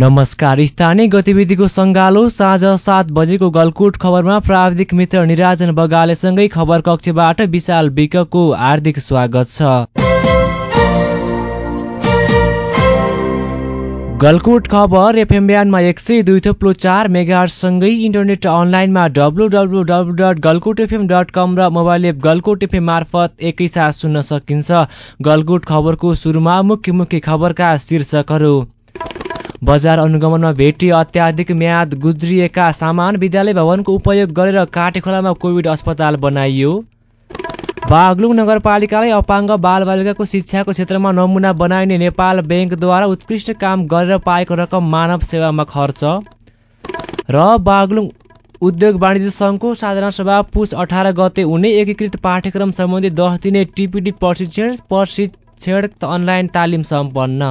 नमस्कार। स्थानीय गतिविधिको सङ्गालो साँझ सात बजेको गलकुट खबरमा प्राविधिक मित्र निराजन बगालेसँगै खबर कक्षबाट विशाल विकको हार्दिक स्वागत छ। गलकुट खबर एफएम बिहानमा एक सय दुई थप्लो चार मेगासँगै इन्टरनेट अनलाइनमा W W W dot Galkot FM dot com र मोबाइल एप गलकुट एफएम मार्फत एकैसाथ सुन्न सकिन्छ। गलकुट खबरको सुरुमा मुख्य मुख्य खबरका शीर्षकहरू। बजार अनुगमनमा भेटी अत्याधिक म्याद गुज्रिएका सामान विद्यालय भवनको उपयोग गरेर काटेखोलामा कोभिड अस्पताल बनाइयो। बागलुङ नगरपालिकालाई अपाङ्ग बालबालिकाको शिक्षाको क्षेत्रमा नमुना बनाइने नेपाल ब्याङ्कद्वारा उत्कृष्ट काम गरेर पाएको रकम मानव सेवामा खर्च। र बागलुङ उद्योग वाणिज्य सङ्घको साधारण सभा पुस अठार गते हुने एकीकृत पाठ्यक्रम सम्बन्धी दस दिने टिपिडी प्रशिक्षण प्रशिक्षण अनलाइन तालिम सम्पन्न।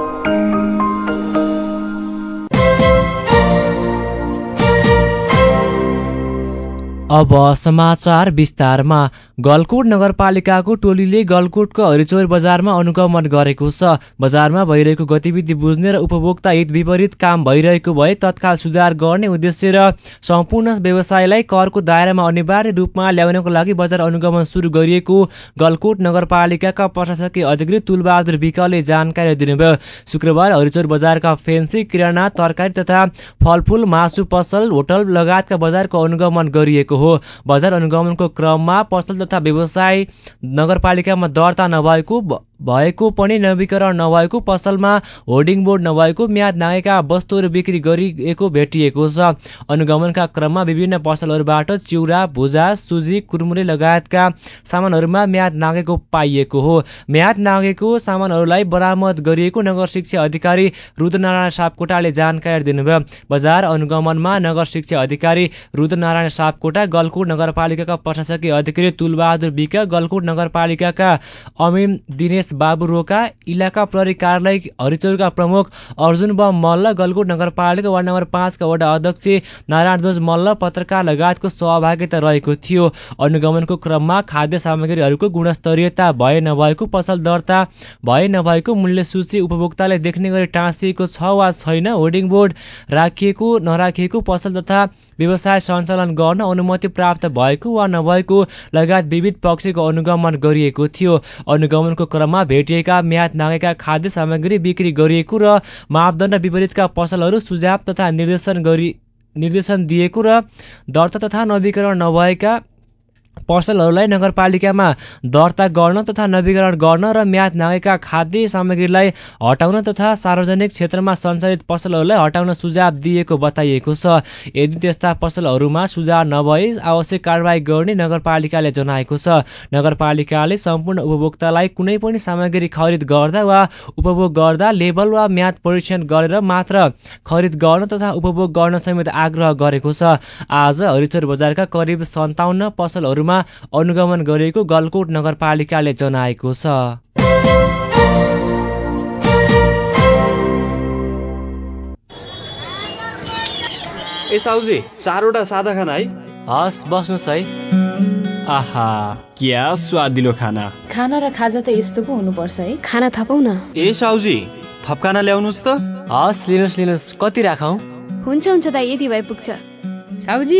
अब समाचार विस्तारमा। गलकोट नगरपालिकाको टोलीले गलकोटको हरिचौर बजारमा अनुगमन गरेको छ। बजारमा भइरहेको गतिविधि बुझ्ने र उपभोक्ता हित विपरीत काम भइरहेको भए तत्काल सुधार गर्ने उद्देश्य र सम्पूर्ण व्यवसायलाई करको दायरामा अनिवार्य रूपमा ल्याउनको लागि बजार अनुगमन सुरु गरिएको गलकोट नगरपालिकाका प्रशासकीय अधिकृत तुलबहादुर विकले जानकारी दिनुभयो। शुक्रबार हरिचौर बजारका फेन्सी किराना तरकारी तथा फलफुल मासु पसल होटल लगायतका बजारको अनुगमन गरिएको हो। बजार अनुगमनको क्रममा पसल तथा व्यवसाय नगरपालिकामा दर्ता नभएको भएको पनि नवीकरण नभएको पसलमा होर्डिङ बोर्ड नभएको म्याद नागेका वस्तुहरू बिक्री गरिएको भेटिएको छ। अनुगमनका क्रममा विभिन्न पसलहरूबाट चिउरा भुजा सुजी कुरमुरे लगायतका सामानहरूमा म्याद नागेको पाइएको हो। म्याद नागेको सामानहरूलाई बरामद गरिएको नगर शिक्षा अधिकारी रुद्रनारायण सापकोटाले जानकारी दिनुभयो। बजार अनुगमनमा नगर शिक्षा अधिकारी रुद्रनारायण सापकोटा गलकोट नगरपालिकाका प्रशासकीय अधिकारी तुलबहादुर विक गलकोट नगरपालिकाका अमिन दिनेश बाबु रोका इलाका प्रहरी कार्यालय हरिचौरका प्रमुख अर्जुन ब मल्ल गलकुट नगरपालिका वार्ड नम्बर पाँचका वडा अध्यक्ष नारायण ध्वज मल्ल पत्रकार लगायतको सहभागिता रहेको थियो। अनुगमनको क्रममा खाद्य सामग्रीहरूको गुणस्तरीयता भए नभएको पसल दर्ता भए नभएको मूल्य सूची उपभोक्ताले देख्ने गरी टाँसिएको छ वा छैन होर्डिङ बोर्ड राखिएको नराखिएको पसल तथा व्यवसाय सञ्चालन गर्न अनुमति प्राप्त भएको वा नभएको लगायत विविध पक्षको अनुगमन गरिएको थियो। अनुगमनको क्रममा भेटिएका म्याद नागेका खाद्य सामग्री बिक्री गरिएको र मापदण्ड विपरीतका पसलहरू सुझाव तथा निर्देशन गरी निर्देशन दिएको र दर्ता तथा नवीकरण नभएका पसलहरूलाई नगरपालिकामा दर्ता गर्न तथा नवीकरण गर्न र म्याद नागेका खाद्य सामग्रीलाई हटाउन तथा सार्वजनिक क्षेत्रमा सञ्चालित पसलहरूलाई हटाउन सुझाव दिएको बताइएको छ। यदि त्यस्ता पसलहरूमा सुझाव नभए आवश्यक कारवाही गर्ने नगरपालिकाले जनाएको छ। नगरपालिकाले सम्पूर्ण उपभोक्तालाई कुनै पनि सामग्री खरिद गर्दा वा उपभोग गर्दा लेबल वा म्याद परीक्षण गरेर मात्र खरिद गर्न तथा उपभोग गर्न समेत आग्रह गरेको छ। आज हरिचोर बजारका करिब सन्ताउन्न पसलहरूमा अनुगमन गरेको गलकोट नगरपालिकाले जनाएको छ। ए साउजी चारवटा सादा खाना है? हस् बस्नुहोस् है। आहा क्या स्वादिलो खाना। खाना र खाजा त यस्तो पो हुनुपर्छ है। खाना थपौ न ए साउजी थप खाना ल्याउनुहोस् त। हस् लिनुहोस् लिनुहोस्। कति राखौँ? हुन्छ हुन्छ दाइ यति भए पुग्छ साउजी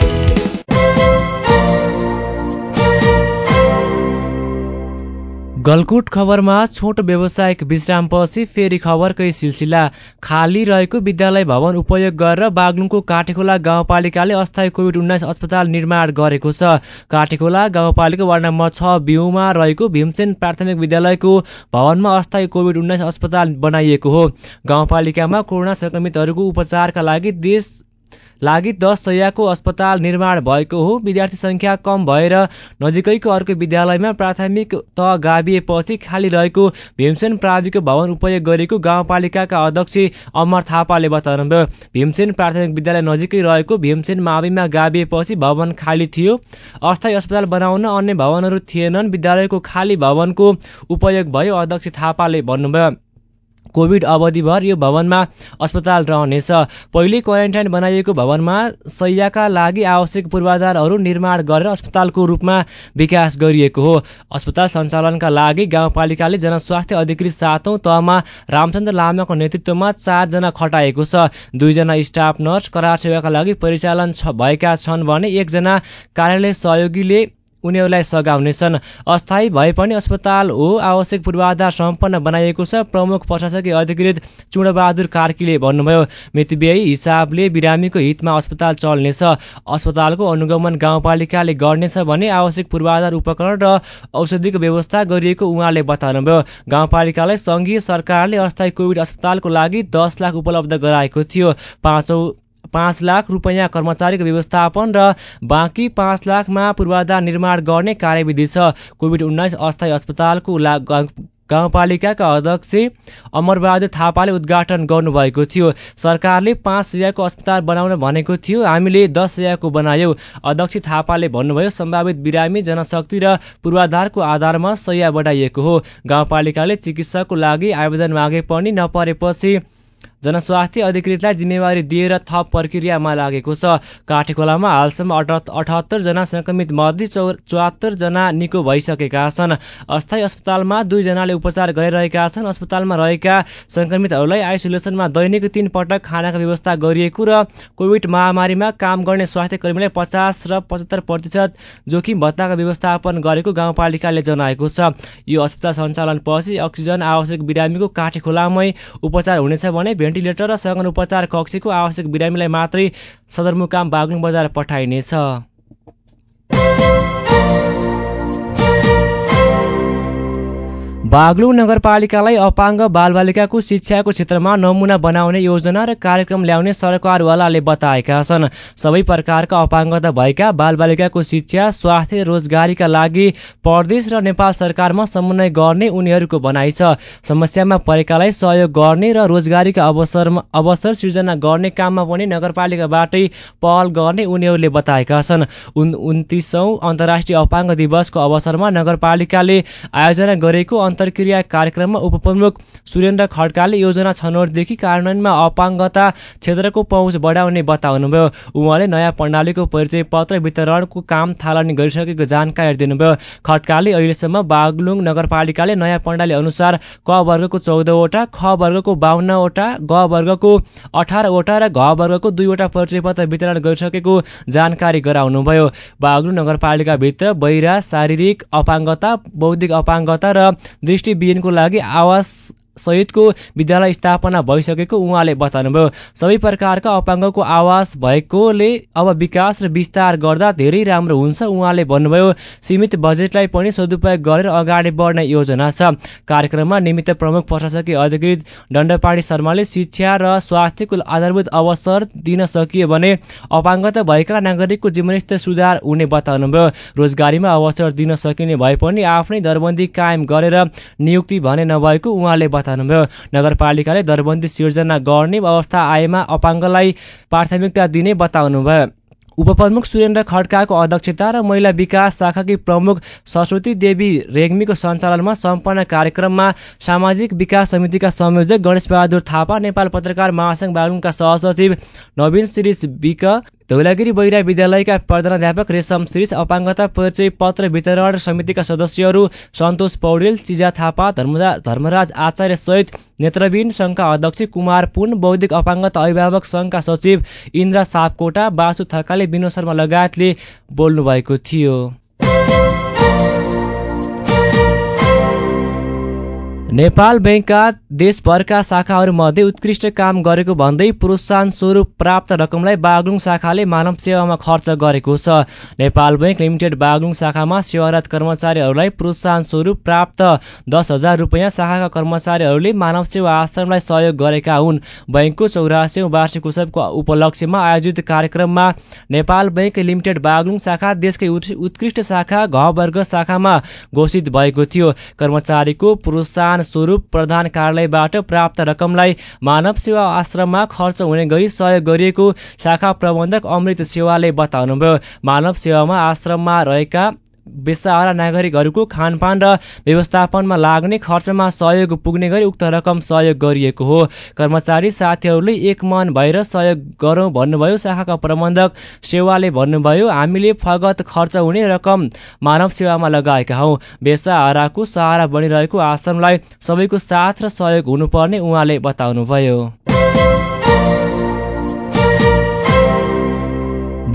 गलकुट खबरमा छोटो व्यावसायिक विश्रामपछि फेरि खबरकै सिलसिला खाली रहेको विद्यालय भवन उपयोग गरेर बागलुङको काटेखोला गाउँपालिकाले अस्थायी कोभिड उन्नाइस अस्पताल निर्माण गरेको छ। काटेखोला गाउँपालिका वार्ड नम्बर छ बिउमा रहेको भीमसेन प्राथमिक विद्यालयको भवनमा अस्थायी कोभिड उन्नाइस अस्पताल बनाइएको हो। गाउँपालिकामा कोरोना संक्रमितहरूको उपचारका लागि देश लागि दस सयको अस्पताल निर्माण भएको हो। विद्यार्थी सङ्ख्या कम भएर नजिकैको अर्को विद्यालयमा प्राथमिक त गाभिएपछि खाली रहेको भीमसेन प्राविको भवन उपयोग गरेको गाउँपालिकाका अध्यक्ष अमर थापाले बताउनुभयो। भीमसेन प्राथमिक विद्यालय नजिकै रहेको भीमसेन माविमा गाभिएपछि भवन खाली थियो। अस्थायी अस्पताल बनाउन अन्य भवनहरू थिएनन्। विद्यालयको खाली भवनको उपयोग भयो अध्यक्ष थापाले भन्नुभयो। कोभिड अवधिभर यो भवनमा अस्पताल रहनेछ। पहिले क्वारेन्टाइन बनाइएको भवनमा सयका लागि आवश्यक पूर्वाधारहरू निर्माण गरेर अस्पतालको रूपमा विकास गरिएको हो। अस्पताल सञ्चालनका लागि गाउँपालिकाले जनस्वास्थ्य अधिकृत सातौँ तहमा रामचन्द्र लामाको नेतृत्वमा चारजना खटाएको छ। दुईजना स्टाफ नर्स करार सेवाका लागि परिचालन भएका छन् भने एकजना कार्यालय सहयोगीले उनीहरूलाई सघाउनेछन् अस्थायी भए पनि अस्पताल हो आवश्यक पूर्वाधार सम्पन्न बनाइएको छ प्रमुख प्रशासकीय अधिकृत चुडबहादुर कार्कीले भन्नुभयो। मितव्ययी हिसाबले बिरामीको हितमा अस्पताल चल्नेछ। अस्पतालको अनुगमन गाउँपालिकाले गर्नेछ भने आवश्यक पूर्वाधार उपकरण र औषधिको व्यवस्था गरिएको उहाँले बताउनुभयो। गाउँपालिकालाई सङ्घीय सरकारले अस्थायी कोभिड अस्पतालको लागि दस लाख उपलब्ध गराएको थियो। पाँचौँ पाँच लाख रुपियाँ कर्मचारीको व्यवस्थापन र बाँकी पाँच लाखमा पूर्वाधार निर्माण गर्ने कार्यविधि छ। कोभिड उन्नाइस अस्थायी अस्पतालको गाउँपालिकाका अध्यक्ष अमरबहादुर थापाले उद्घाटन गर्नुभएको थियो। सरकारले पाँच सयको अस्पताल बनाउन भनेको थियो। हामीले दस सयको बनायौँ। अध्यक्ष थापाले भन्नुभयो सम्भावित बिरामी जनशक्ति र पूर्वाधारको आधारमा सय बढाइएको हो। गाउँपालिकाले चिकित्साको लागि आवेदन मागे पनि नपरेपछि जनस्वास्थ्य अधिकृतलाई जिम्मेवारी दिएर थप प्रक्रियामा लागेको छ। काठेखोलामा हालसम्म अठहत्तर जना संक्रमित मध्ये चौ चौहत्तर जना निको भइसकेका छन्। अस्थायी अस्पतालमा दुईजनाले उपचार गरिरहेका छन्। अस्पतालमा रहेका संक्रमितहरूलाई आइसोलेसनमा दैनिक तीन पटक खानाको व्यवस्था गरिएको र कोभिड महामारीमा काम गर्ने स्वास्थ्य कर्मीलाई पचास र पचहत्तर प्रतिशत जोखिम भत्ताको व्यवस्थापन गरेको गाउँपालिकाले जनाएको छ। यो अस्पताल सञ्चालनपछि अक्सिजन आवश्यक बिरामीको काठेखोलामै उपचार हुनेछ भने भेन्टिलेटर र सघन उपचार कक्षको आवश्यक बिरामीलाई मात्रै सदरमुकाम बागलुङ बजार पठाइनेछ। बागलुङ नगरपालिकालाई अपाङ्ग बालबालिकाको शिक्षाको क्षेत्रमा नमुना बनाउने योजना र कार्यक्रम ल्याउने सरकारवालाले बताएका छन्। सबै प्रकारका अपाङ्गता भएका बालबालिकाको शिक्षा स्वास्थ्य रोजगारीका लागि प्रदेश र नेपाल सरकारमा समन्वय गर्ने उनीहरूको भनाइ छ। समस्यामा परेकालाई सहयोग गर्ने र रोजगारीका अवसरमा अवसर सिर्जना गर्ने काममा पनि नगरपालिकाबाटै पहल गर्ने उनीहरूले बताएका छन्। उन उन्तिसौँ अन्तर्राष्ट्रिय अपाङ्ग दिवसको अवसरमा नगरपालिकाले आयोजना गरेको अन्तर्क्रिया कार्यक्रममा उपप्रमुख सुरेन्द्र खड्काले योजना छनौटदेखि कार्यान्वयनमा अपाङ्गता क्षेत्रको पहुँच बढाउने बताउनुभयो। उहाँले नयाँ प्रणालीको परिचय पत्र वितरणको काम थालनी गरिसकेको जानकारी दिनुभयो। खड्काले अहिलेसम्म बागलुङ नगरपालिकाले नयाँ प्रणाली अनुसार क वर्गको चौधवटा ख वर्गको बाहन्नवटा ग वर्गको अठारवटा र घ वर्गको दुईवटा परिचय पत्र वितरण गरिसकेको जानकारी गराउनुभयो। बागलुङ नगरपालिकाभित्र बहिरा शारीरिक अपाङ्गता बौद्धिक अपाङ्गता र दृष्टिविहीनको लागि आवास सहितको विद्यालय स्थापना भइसकेको उहाँले बताउनुभयो। सबै प्रकारका अपाङ्गको आवास भएकोले अब विकास र विस्तार गर्दा धेरै राम्रो हुन्छ उहाँले भन्नुभयो। सीमित बजेटलाई पनि सदुपयोग गरेर अगाडि बढ्ने योजना छ। कार्यक्रममा निमित्त प्रमुख प्रशासकीय अधिकृत दण्डपाणी शर्माले शिक्षा र स्वास्थ्यको आधारभूत अवसर दिन सकियो भने अपाङ्गता भएका नागरिकको जीवनस्तर सुधार हुने बताउनुभयो। रोजगारीमा अवसर दिन सकिने भए पनि आफ्नै दरबन्दी कायम गरेर नियुक्ति भने नभएको उहाँले बताउनुभयो। नगरपालिकाले दरबन्दी सिर्जना गर्ने अवस्था आएमा अपाङ्गलाई प्राथमिकता दिने बताउनुभयो। उपप्रमुख सुरेन्द्र खड्काको अध्यक्षता र महिला विकास शाखाकी प्रमुख सरस्वती देवी रेग्मीको सञ्चालनमा सम्पन्न कार्यक्रममा सामाजिक विकास समितिका संयोजक गणेश बहादुर थापा नेपाल पत्रकार महासङ्घ बागलुङका सहसचिव नवीन श्रीष विक धौलागिरी बैरा विद्यालयका प्रधानाध्यापक रेशम श्रीष अपाङ्गता परिचय पत्र वितरण समितिका सदस्यहरू सन्तोष पौडेल चिजा थापा धर्मराज आचार्य सहित नेत्रविन सङ्घका अध्यक्ष कुमार पुन बौद्धिक अपाङ्गता अभिभावक सङ्घका सचिव इन्द्र सापकोटा बासु थकाले विनोद शर्मा लगायतले बोल्नुभएको थियो। नेपाल बैङ्कका देशभरका शाखाहरूमध्ये उत्कृष्ट काम गरेको भन्दै प्रोत्साहन स्वरूप प्राप्त रकमलाई बागलुङ शाखाले मानव सेवामा खर्च गरेको छ। नेपाल बैङ्क लिमिटेड बागलुङ शाखामा सेवारत कर्मचारीहरूलाई प्रोत्साहन स्वरूप प्राप्त दस हजार रुपियाँ शाखाका कर्मचारीहरूले मानव सेवा आश्रमलाई सहयोग गरेका हुन्। बैङ्कको चौरासी वार्षिक उत्सवको उपलक्ष्यमा आयोजित कार्यक्रममा नेपाल बैङ्क लिमिटेड बागलुङ शाखा देशकै उत्कृष्ट शाखा घ वर्ग शाखामा घोषित भएको थियो। कर्मचारीको प्रोत्साहन स्वरूप प्रधान कार्यालयबाट प्राप्त रकमलाई मानव सेवा आश्रममा खर्च हुने गरी सहयोग गरिएको शाखा प्रबन्धक अमृत सेवाले बताउनुभयो। मानव सेवामा आश्रममा रहेका बेसाहारा नागरिकहरूको खानपान र व्यवस्थापनमा लाग्ने खर्चमा सहयोग पुग्ने गरी उक्त रकम सहयोग गरिएको हो। कर्मचारी साथीहरूले एक मन भएर सहयोग गरौँ भन्नुभयो। शाखाका प्रबन्धक सेवाले भन्नुभयो हामीले फगत खर्च हुने रकम मानव सेवामा लगाएका हौ। बेसाहाराको सहारा बनिरहेको आश्रमलाई सबैको साथ र सहयोग हुनुपर्ने उहाँले बताउनुभयो।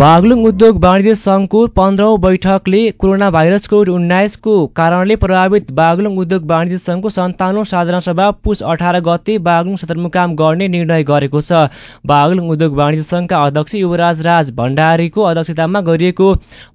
बागलुङ उद्योग वाणिज्य सङ्घको पन्ध्रौँ बैठकले कोरोना भाइरस कोभिड उन्नाइसको कारणले प्रभावित बागलुङ उद्योग वाणिज्य सङ्घको सन्ताउन्न साधारण सभा पुस अठार गते बागलुङ सदरमुकाम गर्ने निर्णय गरेको छ। बागलुङ उद्योग वाणिज्य सङ्घका अध्यक्ष युवराज राज भण्डारीको अध्यक्षतामा गरिएको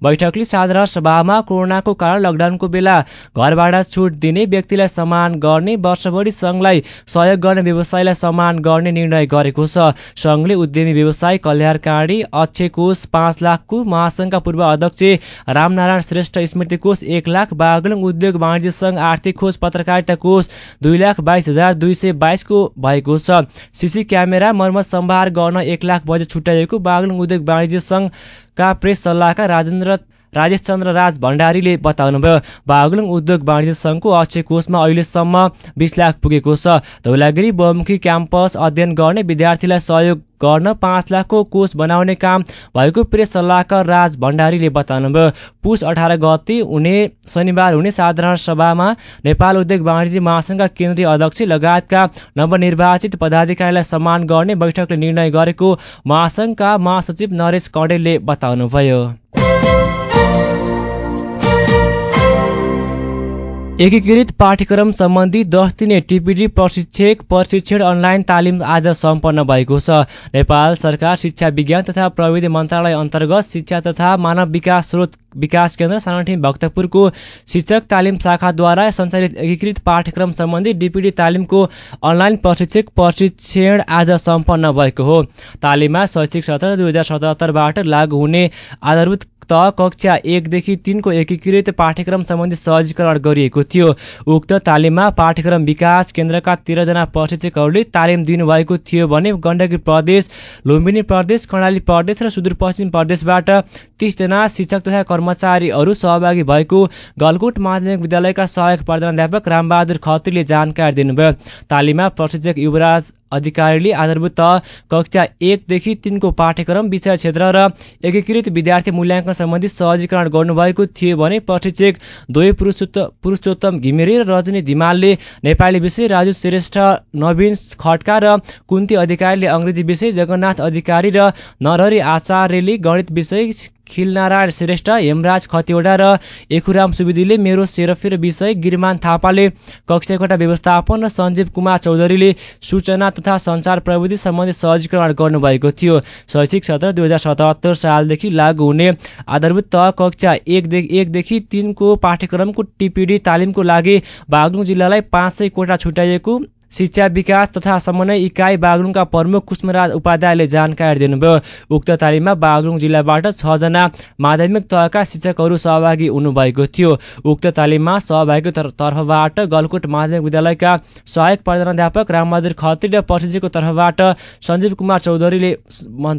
बैठकले साधारण सभामा कोरोनाको कारण लकडाउनको बेला घरबाट छुट दिने व्यक्तिलाई सम्मान गर्ने वर्षभरि सङ्घलाई सहयोग गर्ने व्यवसायलाई सम्मान गर्ने निर्णय गरेको छ। सङ्घले उद्यमी व्यवसाय कल्याणकारी अक्षय कोष पाँच लाखको महासङ्घका पूर्व अध्यक्ष रामनारायण श्रेष्ठ स्मृति कोष एक लाख बागलुङ उद्योग वाणिज्य सङ्घ आर्थिक कोष पत्रकारिता कोष दुई लाख बाइस हजार दुई सय बाइसको भएको छ। सिसी क्यामेरा मर्मत सम्भार गर्न एक लाख बजेट छुट्याइएको बागलुङ उद्योग वाणिज्य सङ्घका प्रेस सल्लाहकार राजेन्द्र राजेश चन्द्र राज भण्डारीले बताउनुभयो बागलुङ उद्योग वाणिज्य सङ्घको अक्षय कोषमा अहिलेसम्म बिस लाख पुगेको छ। धौलागिरी बहुमुखी क्याम्पस अध्ययन गर्ने विद्यार्थीलाई सहयोग गर्न पाँच लाखको कोष बनाउने काम भएको प्रेस सल्लाहकार राज भण्डारीले बताउनुभयो। पुस अठार गते हुने शनिबार हुने साधारण सभामा नेपाल उद्योग वाणिज्य महासङ्घका केन्द्रीय अध्यक्ष लगायतका नवनिर्वाचित पदाधिकारीलाई सम्मान गर्ने बैठकले निर्णय गरेको महासङ्घका महासचिव नरेश कडेलले बताउनुभयो। एकीकृत पाठ्यक्रम सम्बन्धी दस दिने टिपिडी प्रशिक्षक प्रशिक्षण अनलाइन तालिम आज सम्पन्न भएको छ। नेपाल सरकार शिक्षा विज्ञान तथा प्रविधि मन्त्रालय अन्तर्गत शिक्षा तथा मानव विकास स्रोत विकास केन्द्र सानठी भक्तपुरको शिक्षक तालिम शाखाद्वारा सञ्चालित एकीकृत पाठ्यक्रम सम्बन्धी डिपिडी तालिमको अनलाइन प्रशिक्षक प्रशिक्षण आज सम्पन्न भएको हो। तालिममा शैक्षिक सत्र दुई हजार सतहत्तरबाट लागू हुने आधारभूत कक्षा एकदेखि तिनको एकीकृत पाठ्यक्रम सम्बन्धी सहजीकरण गरिएको थियो। उक्त तालिममा पाठ्यक्रम विकास केन्द्रका तेह्रजना प्रशिक्षकहरूले तालिम दिनुभएको थियो भने गण्डकी प्रदेश लुम्बिनी प्रदेश कर्णाली प्रदेश र सुदूरपश्चिम प्रदेशबाट तिसजना शिक्षक तथा कर्मचारीहरू सहभागी भएको गलकुट माध्यमिक विद्यालयका सहायक प्रधानाध्यापक रामबहादुर खत्रीले जानकारी दिनुभयो। तालिममा प्रशिक्षक युवराज अधिकारीले आधारभूत कक्षा एकदेखि तिनको पाठ्यक्रम विषय क्षेत्र र एकीकृत विद्यार्थी मूल्याङ्कन सम्बन्धी सहजीकरण गर्नुभएको थियो भने प्रशिक्षक द्वै पुरुषोत्तम घिमिरे र रजनी धिमालले नेपाली विषय राजु श्रेष्ठ नवीन खड्का र कुन्ती अधिकारीले अङ्ग्रेजी विषय जगन्नाथ अधिकारी र नरहरी आचार्यले गणित विषय खिलनारायण श्रेष्ठ हेमराज खतिवडा र एखुराम सुवेदीले मेरो सेरफेर विषय गिरमान थापाले कक्षाकोटा व्यवस्थापन र सञ्जीव कुमार चौधरीले सूचना तथा सञ्चार प्रविधि सम्बन्धी सहजीकरण गर्नुभएको थियो। शैक्षिक सत्र दुई हजार सतहत्तर सालदेखि लागू हुने आधारभूत तह कक्षा एकदेखि एकदेखि तिनको पाठ्यक्रमको टिपिडी तालिमको लागि बागलुङ जिल्लालाई पाँच सय कोटा छुट्याइएको शिक्षा विकास तथा समन्वय इकाइ बागलुङका प्रमुख कुष्मराज उपाध्यायले जानकारी दिनुभयो। उक्त तालिममा बागलुङ जिल्लाबाट छजना माध्यमिक तहका शिक्षकहरू सहभागी हुनुभएको थियो। उक्त तालिममा सहभागी तर्फबाट गलकुट माध्यमिक विद्यालयका सहायक प्रधानाध्यापक रामबहादुर खत्री र प्रशिक्षकको तर्फबाट सञ्जीव कुमार चौधरीले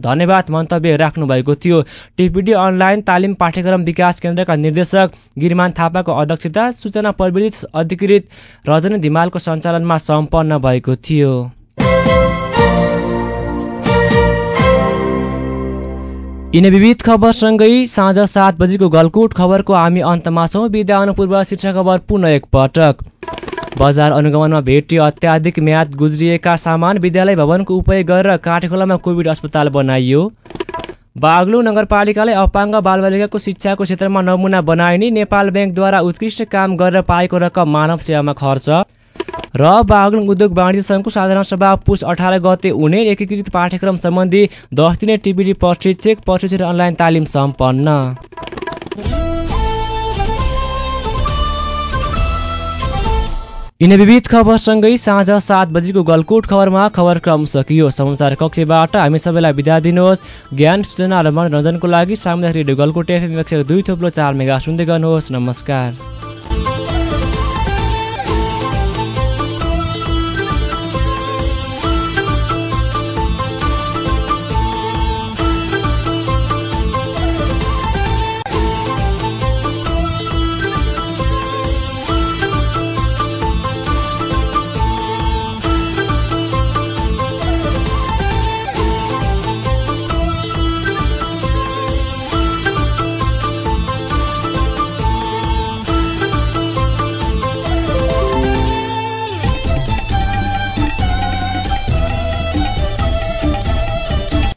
धन्यवाद मन्तव्य राख्नु भएको थियो। टिपिडी अनलाइन तालिम पाठ्यक्रम विकास केन्द्रका निर्देशक गिरिमान थापाको अध्यक्षता सूचना प्रविधि अधिकृत रजनी धिमालको सञ्चालनमा सम्पन्न सम्पन्न भएको थियो। यिनै विविध खबरसँगै साँझ सात बजीको गलकुट खबरको हामी अन्तमा छौँ। विद्या अनुपूर्व शीर्ष खबर पुनः एकपटक बजार अनुगमनमा भेटियो अत्याधिक म्याद गुज्रिएका सामान। विद्यालय भवनको उपयोग गरेर काठखोलामा कोभिड अस्पताल बनाइयो। बाग्लु नगरपालिकाले अपाङ्ग बालबालिकाको शिक्षाको क्षेत्रमा नमुना बनाइने नेपाल ब्याङ्कद्वारा उत्कृष्ट काम गरेर पाएको रकम मानव सेवामा खर्च। र बागलुङ उद्योग वाणिज्य सङ्घको साधारण सभा पुस अठार गते हुने एकीकृत पाठ्यक्रम सम्बन्धी दस दिने टिबिडी प्रशिक्षक प्रशिक्षण अनलाइन तालिम सम्पन्न। यिनै विविध खबरसँगै साँझ सात बजीको गलकोट खबरमा खबर क्रम सकियो। समाचार कक्षबाट हामी सबैलाई बिदा दिनुहोस्। ज्ञान सूचना र मनोरञ्जनको लागि सामुदायिक रेडियो गलकोट एफएम दुई थोप्लो चार मेगा सुन्दै गर्नुहोस्। नमस्कार।